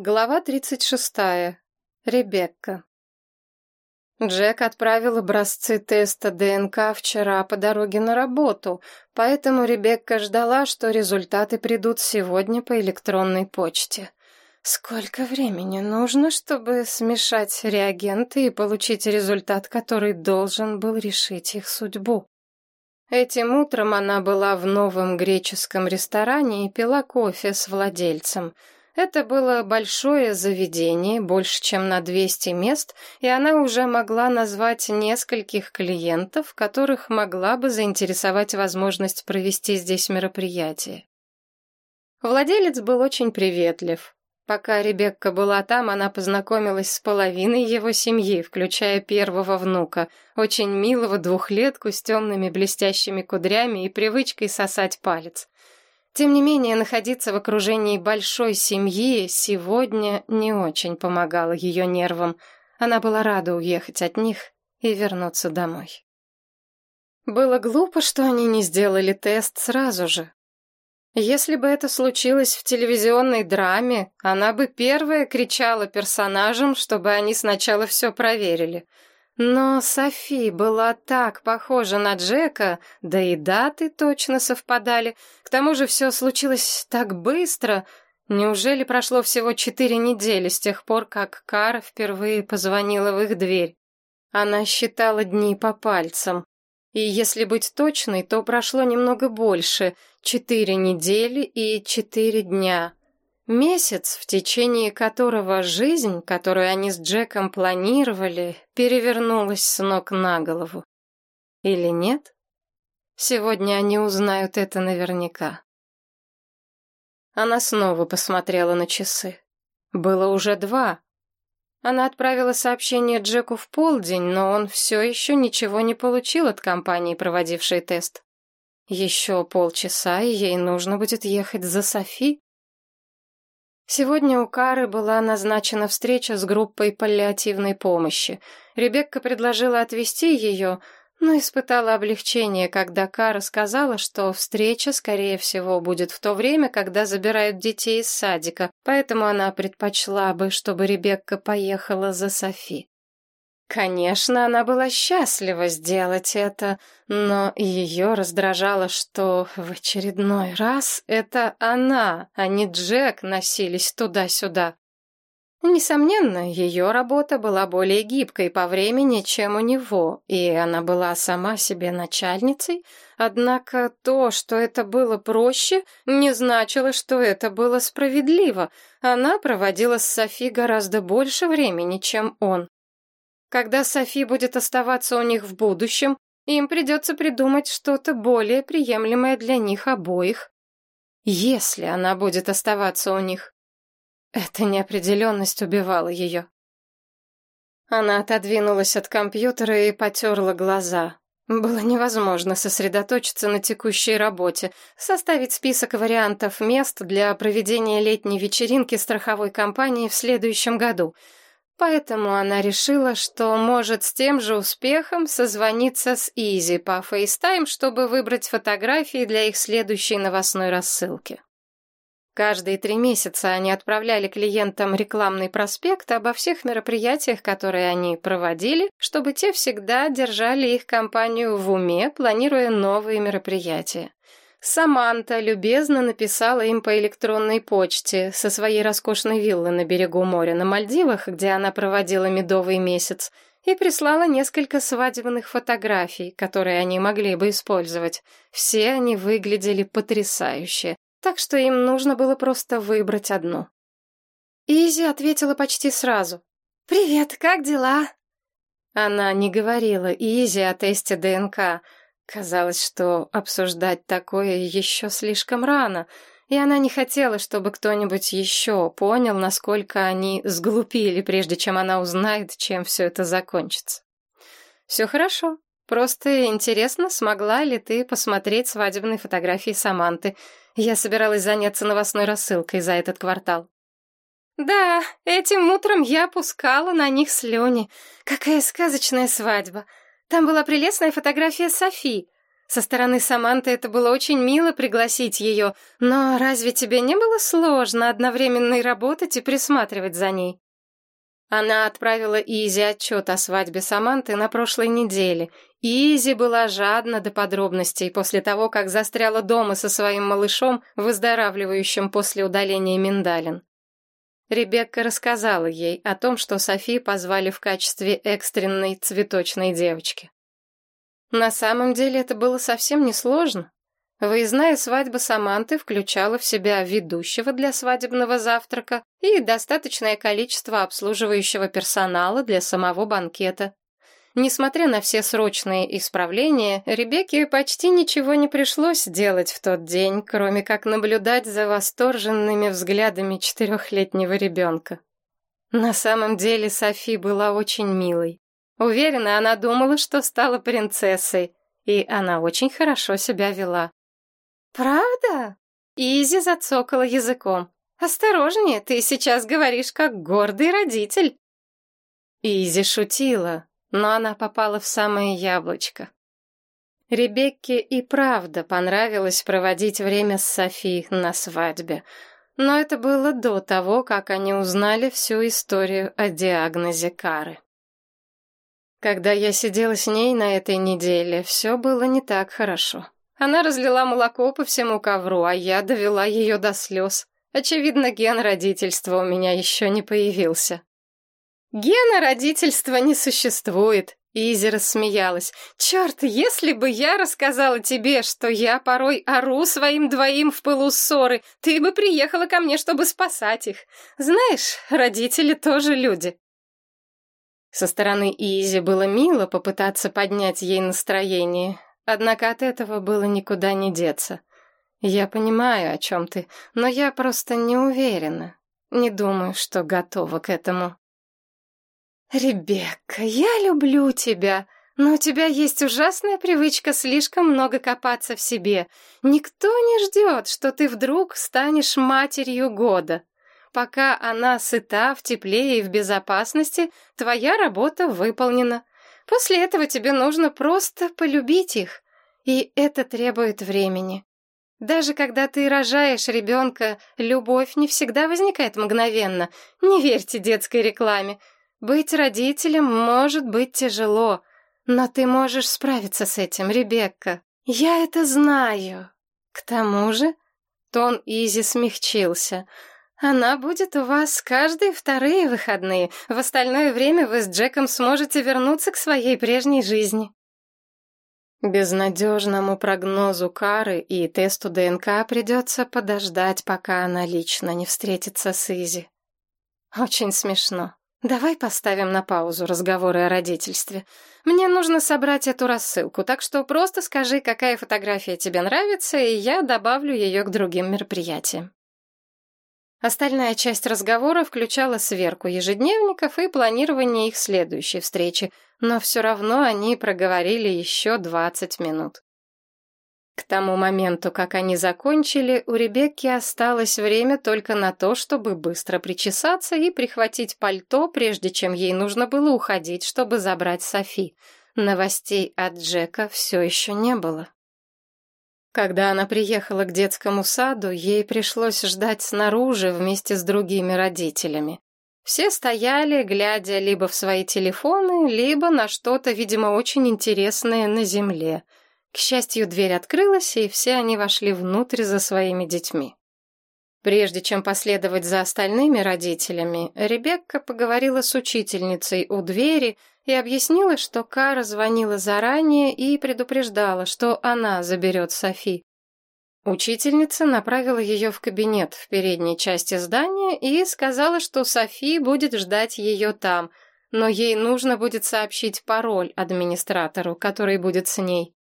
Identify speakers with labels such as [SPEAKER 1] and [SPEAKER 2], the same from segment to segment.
[SPEAKER 1] Глава 36. Ребекка. Джек отправил образцы теста ДНК вчера по дороге на работу, поэтому Ребекка ждала, что результаты придут сегодня по электронной почте. Сколько времени нужно, чтобы смешать реагенты и получить результат, который должен был решить их судьбу? Этим утром она была в новом греческом ресторане и пила кофе с владельцем — это было большое заведение, больше чем на 200 мест, и она уже могла назвать нескольких клиентов, которых могла бы заинтересовать возможность провести здесь мероприятие. Владелец был очень приветлив. Пока Ребекка была там, она познакомилась с половиной его семьи, включая первого внука, очень милого двухлетку с темными блестящими кудрями и привычкой сосать палец. Тем не менее, находиться в окружении большой семьи сегодня не очень помогало ее нервам. Она была рада уехать от них и вернуться домой. Было глупо, что они не сделали тест сразу же. Если бы это случилось в телевизионной драме, она бы первая кричала персонажам, чтобы они сначала все проверили — но Софи была так похожа на Джека, да и даты точно совпадали. К тому же все случилось так быстро. Неужели прошло всего четыре недели с тех пор, как Кара впервые позвонила в их дверь? Она считала дни по пальцам. И если быть точной, то прошло немного больше — четыре недели и четыре дня. Месяц, в течение которого жизнь, которую они с Джеком планировали, перевернулась с ног на голову. Или нет? Сегодня они узнают это наверняка. Она снова посмотрела на часы. Было уже два. Она отправила сообщение Джеку в полдень, но он все еще ничего не получил от компании, проводившей тест. Еще полчаса, и ей нужно будет ехать за Софи. Сегодня у Кары была назначена встреча с группой паллиативной помощи. Ребекка предложила отвезти ее, но испытала облегчение, когда Кара сказала, что встреча, скорее всего, будет в то время, когда забирают детей из садика, поэтому она предпочла бы, чтобы Ребекка поехала за Софи. Конечно, она была счастлива сделать это, но ее раздражало, что в очередной раз это она, а не Джек, носились туда-сюда. Несомненно, ее работа была более гибкой по времени, чем у него, и она была сама себе начальницей, однако то, что это было проще, не значило, что это было справедливо. Она проводила с Софи гораздо больше времени, чем он. Когда Софи будет оставаться у них в будущем, им придется придумать что-то более приемлемое для них обоих. Если она будет оставаться у них. Эта неопределенность убивала ее. Она отодвинулась от компьютера и потерла глаза. Было невозможно сосредоточиться на текущей работе, составить список вариантов мест для проведения летней вечеринки страховой компании в следующем году — Поэтому она решила, что может с тем же успехом созвониться с Изи по FaceTime, чтобы выбрать фотографии для их следующей новостной рассылки. Каждые три месяца они отправляли клиентам рекламный проспект обо всех мероприятиях, которые они проводили, чтобы те всегда держали их компанию в уме, планируя новые мероприятия. Саманта любезно написала им по электронной почте со своей роскошной виллы на берегу моря на Мальдивах, где она проводила медовый месяц, и прислала несколько свадебных фотографий, которые они могли бы использовать. Все они выглядели потрясающе, так что им нужно было просто выбрать одну. Изи ответила почти сразу. «Привет, как дела?» Она не говорила Изи о тесте ДНК, Казалось, что обсуждать такое еще слишком рано, и она не хотела, чтобы кто-нибудь еще понял, насколько они сглупили, прежде чем она узнает, чем все это закончится. «Все хорошо. Просто интересно, смогла ли ты посмотреть свадебные фотографии Саманты. Я собиралась заняться новостной рассылкой за этот квартал». «Да, этим утром я пускала на них слюни. Какая сказочная свадьба!» Там была прелестная фотография Софи. Со стороны Саманты это было очень мило пригласить ее, но разве тебе не было сложно одновременно и работать, и присматривать за ней? Она отправила Изи отчет о свадьбе Саманты на прошлой неделе. Изи была жадна до подробностей после того, как застряла дома со своим малышом, выздоравливающим после удаления миндалин. Ребекка рассказала ей о том, что Софи позвали в качестве экстренной цветочной девочки. На самом деле это было совсем несложно. Выездная свадьба Саманты включала в себя ведущего для свадебного завтрака и достаточное количество обслуживающего персонала для самого банкета. Несмотря на все срочные исправления, Ребекке почти ничего не пришлось делать в тот день, кроме как наблюдать за восторженными взглядами четырехлетнего ребенка. На самом деле Софи была очень милой. Уверена, она думала, что стала принцессой, и она очень хорошо себя вела. «Правда?» Изи зацокала языком. «Осторожнее, ты сейчас говоришь как гордый родитель». Изи шутила, но она попала в самое яблочко. Ребекке и правда понравилось проводить время с Софи на свадьбе, но это было до того, как они узнали всю историю о диагнозе Кары. Когда я сидела с ней на этой неделе, все было не так хорошо. Она разлила молоко по всему ковру, а я довела ее до слез. Очевидно, ген родительства у меня еще не появился. Гена родительства не существует. Изи рассмеялась. «Черт, если бы я рассказала тебе, что я порой ору своим двоим в пылу ссоры, ты бы приехала ко мне, чтобы спасать их. Знаешь, родители тоже люди». Со стороны Изи было мило попытаться поднять ей настроение, Однако от этого было никуда не деться. Я понимаю, о чем ты, но я просто не уверена. Не думаю, что готова к этому. Ребекка, я люблю тебя, но у тебя есть ужасная привычка слишком много копаться в себе. Никто не ждет, что ты вдруг станешь матерью года. Пока она сыта, в тепле и в безопасности, твоя работа выполнена. После этого тебе нужно просто полюбить их. И это требует времени. Даже когда ты рожаешь ребенка, любовь не всегда возникает мгновенно. Не верьте детской рекламе. Быть родителем может быть тяжело, но ты можешь справиться с этим, Ребекка. Я это знаю. К тому же, тон Изи смягчился. Она будет у вас каждые вторые выходные. В остальное время вы с Джеком сможете вернуться к своей прежней жизни. Безнадежному прогнозу Кары и тесту ДНК придется подождать, пока она лично не встретится с Изи. Очень смешно. Давай поставим на паузу разговоры о родительстве. Мне нужно собрать эту рассылку, так что просто скажи, какая фотография тебе нравится, и я добавлю ее к другим мероприятиям. Остальная часть разговора включала сверку ежедневников и планирование их следующей встречи, но все равно они проговорили еще 20 минут. К тому моменту, как они закончили, у Ребекки осталось время только на то, чтобы быстро причесаться и прихватить пальто, прежде чем ей нужно было уходить, чтобы забрать Софи. Новостей от Джека все еще не было. Когда она приехала к детскому саду, ей пришлось ждать снаружи вместе с другими родителями. Все стояли, глядя либо в свои телефоны, либо на что-то, видимо, очень интересное на земле. К счастью, дверь открылась, и все они вошли внутрь за своими детьми. Прежде чем последовать за остальными родителями, Ребекка поговорила с учительницей у двери и объяснила, что Кара звонила заранее и предупреждала, что она заберет Софи. Учительница направила ее в кабинет в передней части здания и сказала, что Софи будет ждать ее там, но ей нужно будет сообщить пароль администратору, который будет с ней.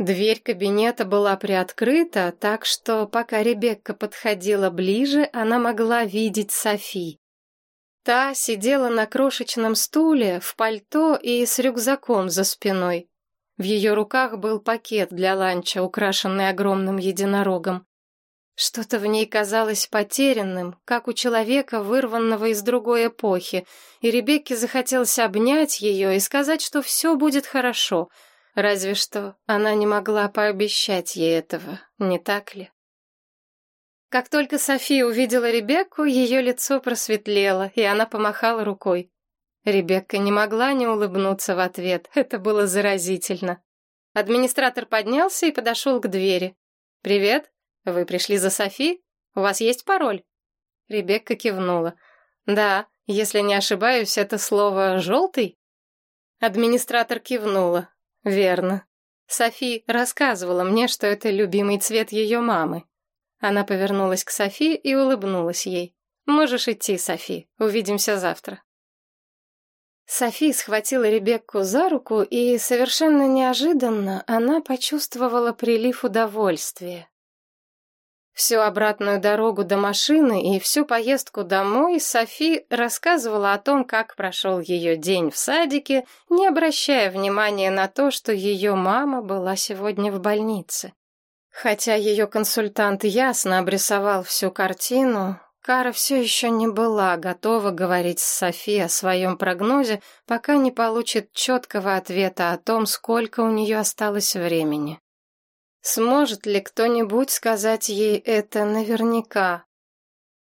[SPEAKER 1] Дверь кабинета была приоткрыта, так что, пока Ребекка подходила ближе, она могла видеть Софи. Та сидела на крошечном стуле, в пальто и с рюкзаком за спиной. В ее руках был пакет для ланча, украшенный огромным единорогом. Что-то в ней казалось потерянным, как у человека, вырванного из другой эпохи, и Ребекке захотелось обнять ее и сказать, что все будет хорошо. Разве что она не могла пообещать ей этого, не так ли? Как только София увидела Ребекку, ее лицо просветлело, и она помахала рукой. Ребекка не могла не улыбнуться в ответ, это было заразительно. Администратор поднялся и подошел к двери. «Привет, вы пришли за Софи? У вас есть пароль?» Ребекка кивнула. «Да, если не ошибаюсь, это слово «желтый»?» Администратор кивнула. «Верно. Софи рассказывала мне, что это любимый цвет ее мамы. Она повернулась к Софи и улыбнулась ей. «Можешь идти, Софи. Увидимся завтра». Софи схватила Ребекку за руку, и совершенно неожиданно она почувствовала прилив удовольствия. Всю обратную дорогу до машины и всю поездку домой Софи рассказывала о том, как прошел ее день в садике, не обращая внимания на то, что ее мама была сегодня в больнице. Хотя ее консультант ясно обрисовал всю картину, Кара все еще не была готова говорить с Софи о своем прогнозе, пока не получит четкого ответа о том, сколько у нее осталось времени. Сможет ли кто-нибудь сказать ей это наверняка?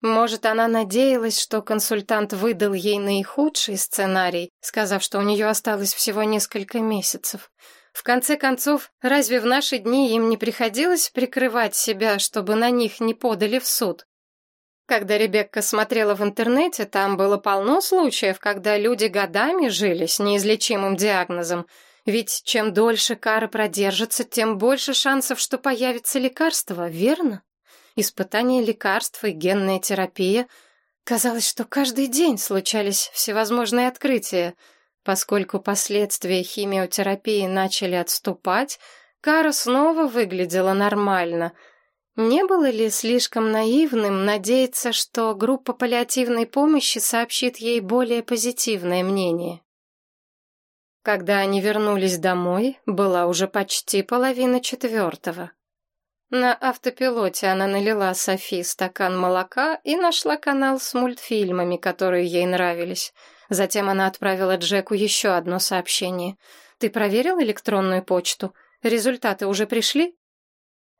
[SPEAKER 1] Может, она надеялась, что консультант выдал ей наихудший сценарий, сказав, что у нее осталось всего несколько месяцев. В конце концов, разве в наши дни им не приходилось прикрывать себя, чтобы на них не подали в суд? Когда Ребекка смотрела в интернете, там было полно случаев, когда люди годами жили с неизлечимым диагнозом. Ведь чем дольше кара продержится, тем больше шансов, что появится лекарство, верно? Испытание лекарств и генная терапия. Казалось, что каждый день случались всевозможные открытия — Поскольку последствия химиотерапии начали отступать, Кара снова выглядела нормально. Не было ли слишком наивным надеяться, что группа паллиативной помощи сообщит ей более позитивное мнение? Когда они вернулись домой, была уже почти половина четвертого. На автопилоте она налила Софи стакан молока и нашла канал с мультфильмами, которые ей нравились — Затем она отправила Джеку еще одно сообщение. «Ты проверил электронную почту? Результаты уже пришли?»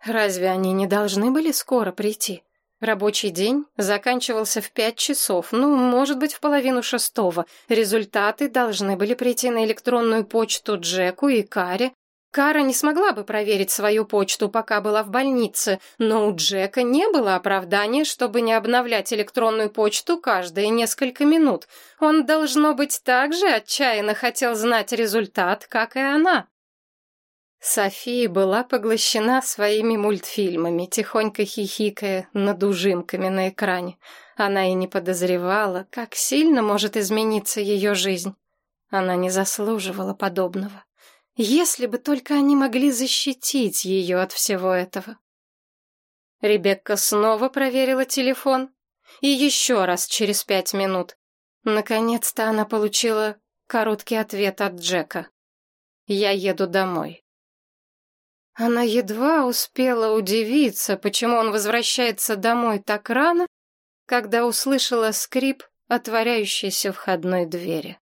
[SPEAKER 1] «Разве они не должны были скоро прийти?» Рабочий день заканчивался в пять часов, ну, может быть, в половину шестого. Результаты должны были прийти на электронную почту Джеку и Каре, Кара не смогла бы проверить свою почту, пока была в больнице, но у Джека не было оправдания, чтобы не обновлять электронную почту каждые несколько минут. Он, должно быть, так же отчаянно хотел знать результат, как и она. София была поглощена своими мультфильмами, тихонько хихикая над ужимками на экране. Она и не подозревала, как сильно может измениться ее жизнь. Она не заслуживала подобного. Если бы только они могли защитить ее от всего этого. Ребекка снова проверила телефон. И еще раз через пять минут. Наконец-то она получила короткий ответ от Джека. «Я еду домой». Она едва успела удивиться, почему он возвращается домой так рано, когда услышала скрип отворяющейся входной двери.